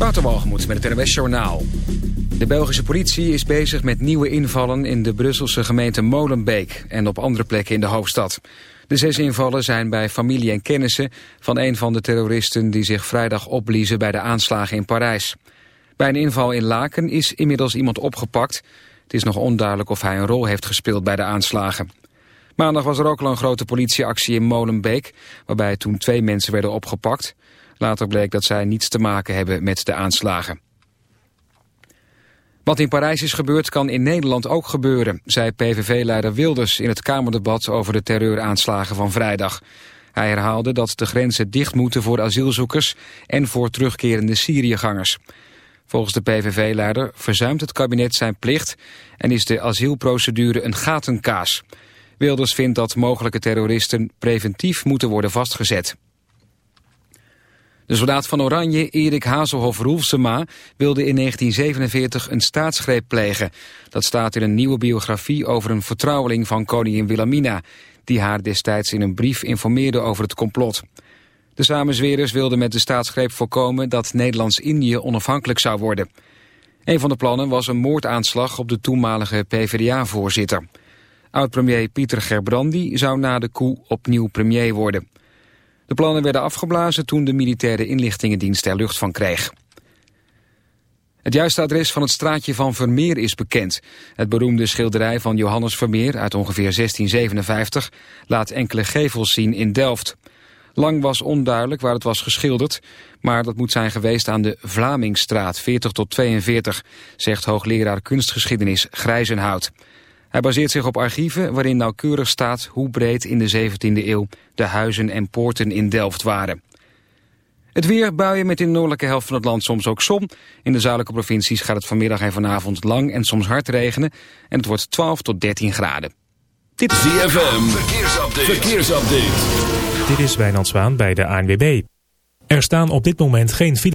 Waterwalgemoed met het NWS Journaal. De Belgische politie is bezig met nieuwe invallen in de Brusselse gemeente Molenbeek... en op andere plekken in de hoofdstad. De zes invallen zijn bij familie en kennissen van een van de terroristen... die zich vrijdag opbliezen bij de aanslagen in Parijs. Bij een inval in Laken is inmiddels iemand opgepakt. Het is nog onduidelijk of hij een rol heeft gespeeld bij de aanslagen. Maandag was er ook al een grote politieactie in Molenbeek... waarbij toen twee mensen werden opgepakt... Later bleek dat zij niets te maken hebben met de aanslagen. Wat in Parijs is gebeurd kan in Nederland ook gebeuren, zei PVV-leider Wilders in het Kamerdebat over de terreuraanslagen van vrijdag. Hij herhaalde dat de grenzen dicht moeten voor asielzoekers en voor terugkerende Syriëgangers. Volgens de PVV-leider verzuimt het kabinet zijn plicht en is de asielprocedure een gatenkaas. Wilders vindt dat mogelijke terroristen preventief moeten worden vastgezet. De soldaat van Oranje, Erik Hazelhoff-Roelfsema, wilde in 1947 een staatsgreep plegen. Dat staat in een nieuwe biografie over een vertrouweling van koningin Wilhelmina, die haar destijds in een brief informeerde over het complot. De samenzwerers wilden met de staatsgreep voorkomen dat Nederlands-Indië onafhankelijk zou worden. Een van de plannen was een moordaanslag op de toenmalige PvdA-voorzitter. Oud-premier Pieter Gerbrandi zou na de coup opnieuw premier worden. De plannen werden afgeblazen toen de militaire inlichtingendienst er lucht van kreeg. Het juiste adres van het straatje van Vermeer is bekend. Het beroemde schilderij van Johannes Vermeer uit ongeveer 1657 laat enkele gevels zien in Delft. Lang was onduidelijk waar het was geschilderd, maar dat moet zijn geweest aan de Vlamingstraat 40 tot 42, zegt hoogleraar kunstgeschiedenis Grijzenhout. Hij baseert zich op archieven waarin nauwkeurig staat hoe breed in de 17e eeuw de huizen en poorten in Delft waren. Het weer, buien met in de noordelijke helft van het land soms ook zon. In de zuidelijke provincies gaat het vanmiddag en vanavond lang en soms hard regenen. En het wordt 12 tot 13 graden. Dit is ZFM, verkeersupdate. verkeersupdate. Dit is Wijnand Zwaan bij de ANWB. Er staan op dit moment geen files.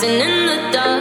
dancing in the dark.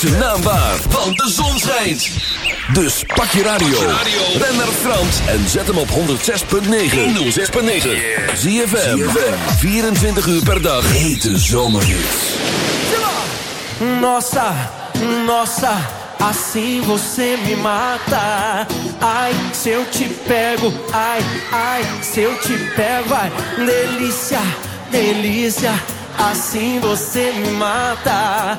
zijn naam waar, want de zon schijnt. Dus pak je radio, Ben naar Frans en zet hem op 106.9. 106.9. Zie je 24 uur per dag. Hete zomerhits. Nossa, nossa, assim você me mata. Ai, se eu te pego, ai, ai, se eu te pego, ai. Delícia, delícia, assim você me mata.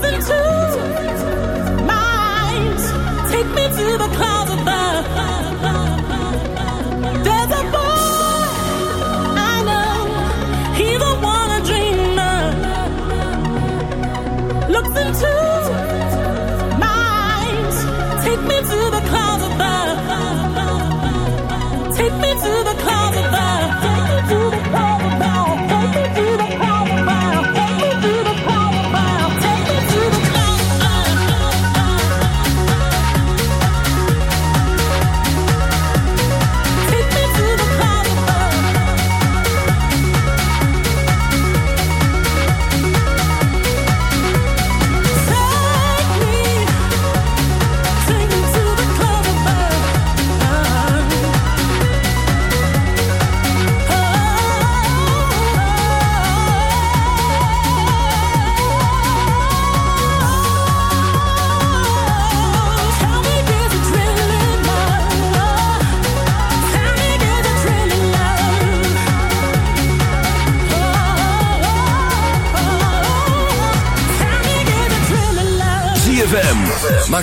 Into my eyes, take me to the closet bar.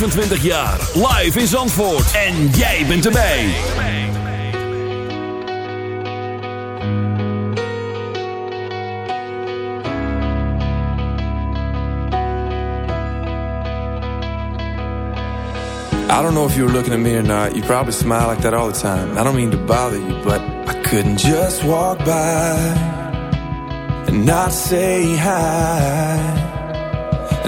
25 jaar. Live in Zandvoort. En jij bent erbij. I don't know if you were looking at me or not. You probably smile like that all the time. I don't mean to bother you, but I couldn't just walk by and not say hi.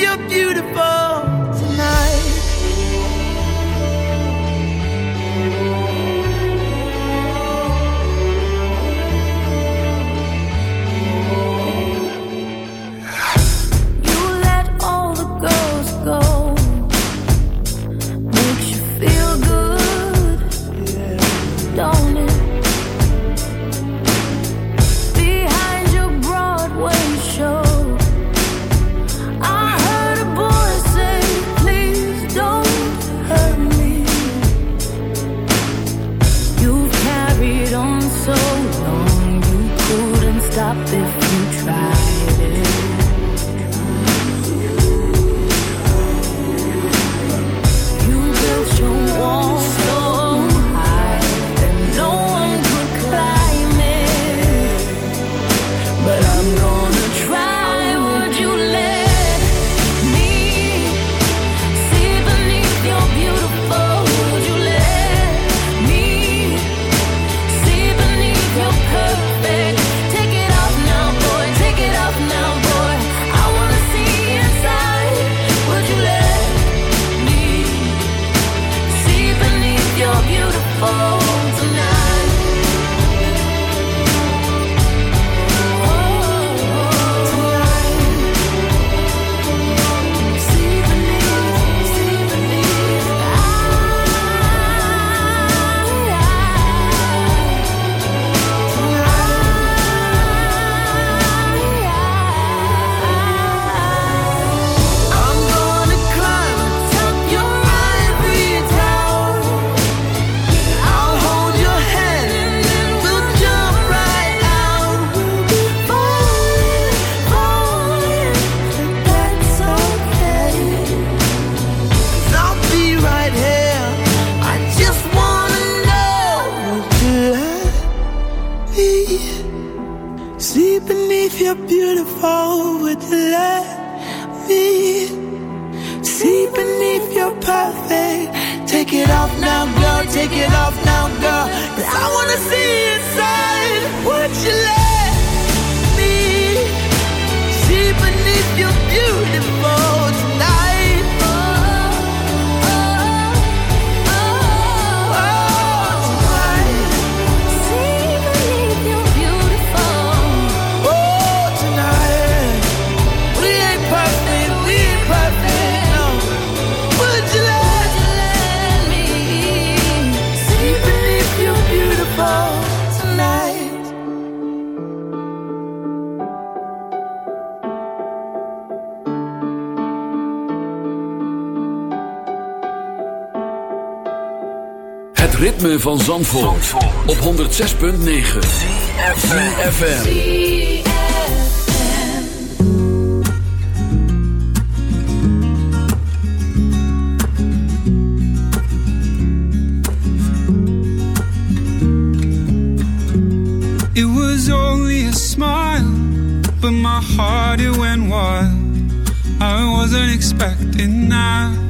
beneath your beautiful Het ritme van Zandvoort, op 106.9 CFFM It was only a smile, but my heart it went wild. I wasn't expecting that.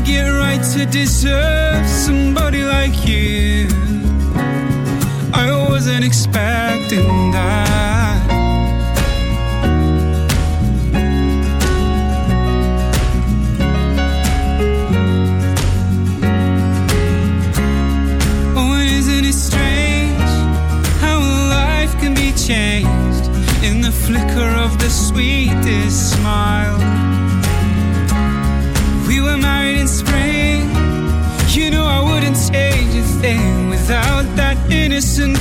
what did I get right to deserve somebody like you? I wasn't expecting that.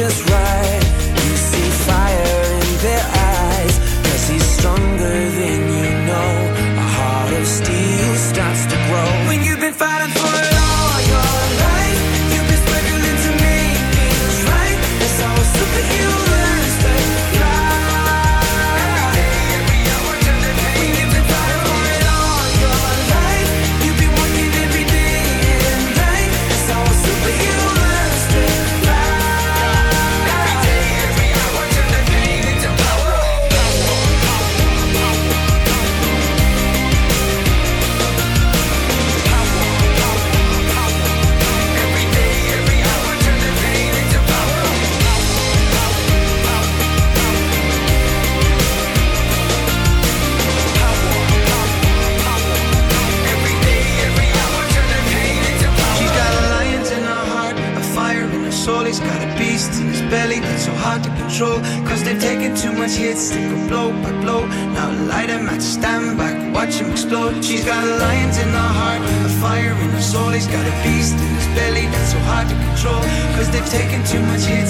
just right. got a lion's in her heart, a fire in her soul. He's got a beast in his belly that's so hard to control. Cause they've taken too much hits.